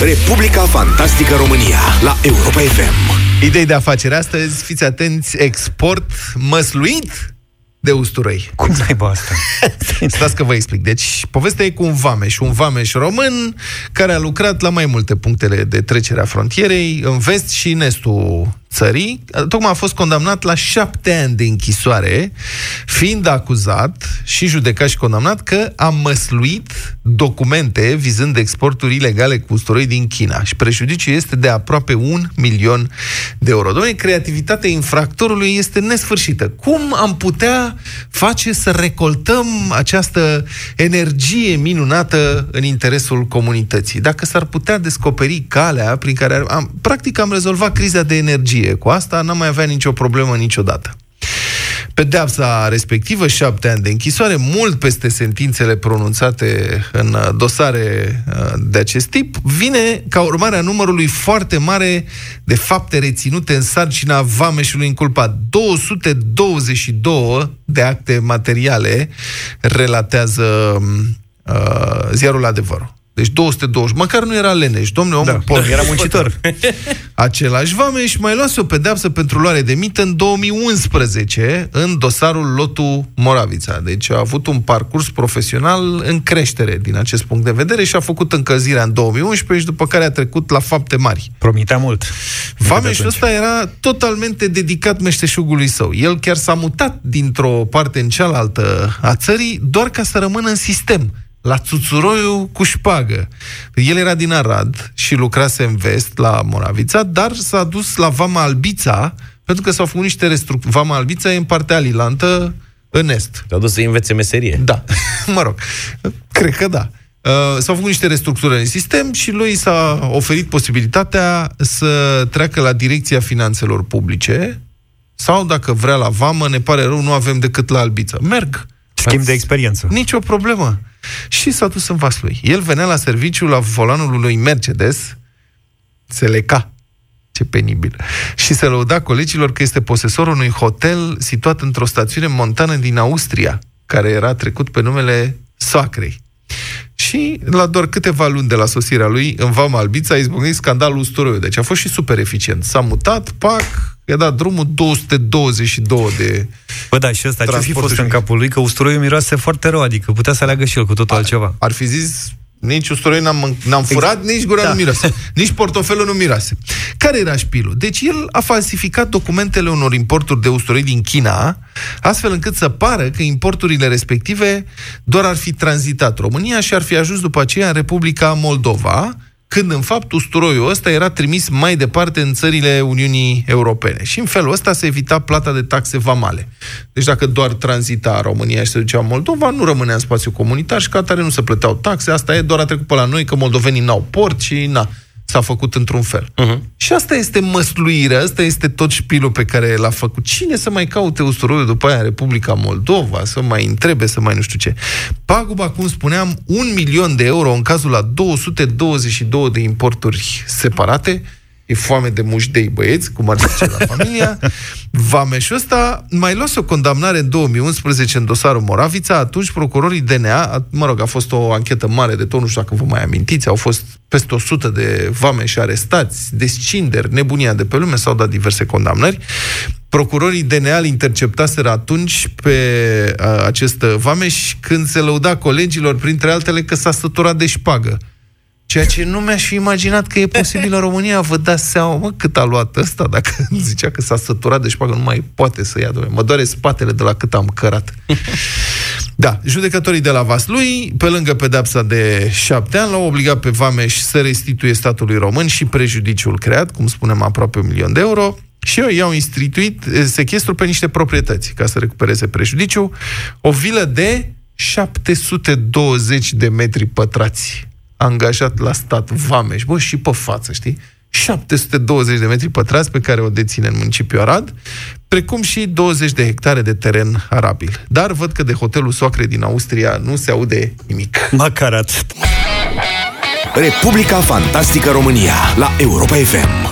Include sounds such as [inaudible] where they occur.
Republica Fantastică România la Europa FM. Idei de afacere astăzi, fiți atenți, export măsluit de usturoi. Cum naiba asta? [laughs] Stați că vă explic. Deci, povestea e cu un vameș, un vameș român care a lucrat la mai multe punctele de trecere a frontierei, în vest și în estul țării, tocmai a fost condamnat la șapte ani de închisoare, fiind acuzat și judecat și condamnat că a măsluit documente vizând exporturi ilegale cu usturoi din China. Și prejudiciul este de aproape un milion de euro. Doamne, creativitatea infractorului este nesfârșită. Cum am putea face să recoltăm această energie minunată în interesul comunității? Dacă s-ar putea descoperi calea prin care am, practic am rezolvat criza de energie energie. Cu asta n-am mai avea nicio problemă niciodată. Pedeapsa respectivă, șapte ani de închisoare, mult peste sentințele pronunțate în dosare uh, de acest tip, vine ca urmare a numărului foarte mare de fapte reținute în sarcina vameșului inculpat. 222 de acte materiale relatează uh, ziarul adevărul. Deci 220. Măcar nu era leneș. Domnule, omul da, da, era muncitor. [laughs] Același vame și mai luase o pedeapsă pentru luare de mită în 2011 în dosarul Lotu Moravița. Deci a avut un parcurs profesional în creștere din acest punct de vedere și a făcut încălzirea în 2011 și după care a trecut la fapte mari. Promitea mult. Vameșul ăsta era totalmente dedicat meșteșugului său. El chiar s-a mutat dintr-o parte în cealaltă a țării doar ca să rămână în sistem la Țuțuroiu cu șpagă. El era din Arad și lucrase în vest, la Moravița, dar s-a dus la Vama Albița, pentru că s-au făcut niște restructuri. Vama Albița e în partea alilantă, în est. S-au dus să învețe meserie. Da, [laughs] mă rog, cred că da. Uh, s-au făcut niște restructurări în sistem și lui s-a oferit posibilitatea să treacă la Direcția Finanțelor Publice sau, dacă vrea, la Vamă, ne pare rău, nu avem decât la Albiță. Merg. Schimb de experiență. Nicio problemă și s-a dus în vas lui. El venea la serviciu la volanul lui Mercedes, se leca. Ce penibil. Și se lăuda colegilor că este posesorul unui hotel situat într-o stațiune montană din Austria, care era trecut pe numele Soacrei. Și la doar câteva luni de la sosirea lui, în Vama Albița, a izbucnit scandalul usturoiului. Deci a fost și super eficient. S-a mutat, pac, i-a dat drumul 222 de Bă, da, și ăsta ce fi fost în capul lui? Că usturoiul miroase foarte rău, adică putea să aleagă și el cu totul ar, altceva. Ar fi zis, nici usturoi n-am, n-am furat, nici gura da. nu miroase. Nici portofelul nu miroase. Care era șpilul? Deci el a falsificat documentele unor importuri de usturoi din China, astfel încât să pară că importurile respective doar ar fi tranzitat România și ar fi ajuns după aceea în Republica Moldova, când în fapt usturoiul ăsta era trimis mai departe în țările Uniunii Europene. Și în felul ăsta se evita plata de taxe vamale. Deci dacă doar tranzita România și se ducea în Moldova, nu rămânea în spațiu comunitar și ca atare nu se plăteau taxe. Asta e, doar a trecut pe la noi că moldovenii n-au port și na s-a făcut într-un fel. Uh-huh. Și asta este măsluirea, asta este tot șpilul pe care l-a făcut. Cine să mai caute usturoiul după aia în Republica Moldova, să mai întrebe, să mai nu știu ce. Paguba, cum spuneam, un milion de euro în cazul la 222 de importuri separate, e foame de mușdei băieți, cum ar zice la familia. [laughs] Vameșul ăsta mai luase o condamnare în 2011 în dosarul Moravița, atunci procurorii DNA, mă rog, a fost o anchetă mare de tot, nu știu dacă vă mai amintiți, au fost peste 100 de vameși arestați, descinderi, nebunia de pe lume, s-au dat diverse condamnări. Procurorii DNA îl interceptaseră atunci pe a, acest vameș când se lăuda colegilor, printre altele, că s-a săturat de șpagă. Ceea ce nu mi-aș fi imaginat că e posibil în România. Vă dați seama, mă, cât a luat ăsta, dacă [laughs] zicea că s-a săturat de șpagă, nu mai poate să ia, domnule. Mă doare spatele de la cât am cărat. [laughs] Da, judecătorii de la Vaslui, pe lângă pedapsa de șapte ani, l-au obligat pe Vameș să restituie statului român și prejudiciul creat, cum spunem, aproape un milion de euro, și eu i-au instituit sechestru pe niște proprietăți ca să recupereze prejudiciu, o vilă de 720 de metri pătrați angajat la stat Vameș, bă, și pe față, știi? 720 de metri pătrați pe care o deține în municipiul Arad, precum și 20 de hectare de teren arabil. Dar văd că de hotelul Soacre din Austria nu se aude nimic. Macarat. Republica Fantastică România la Europa FM.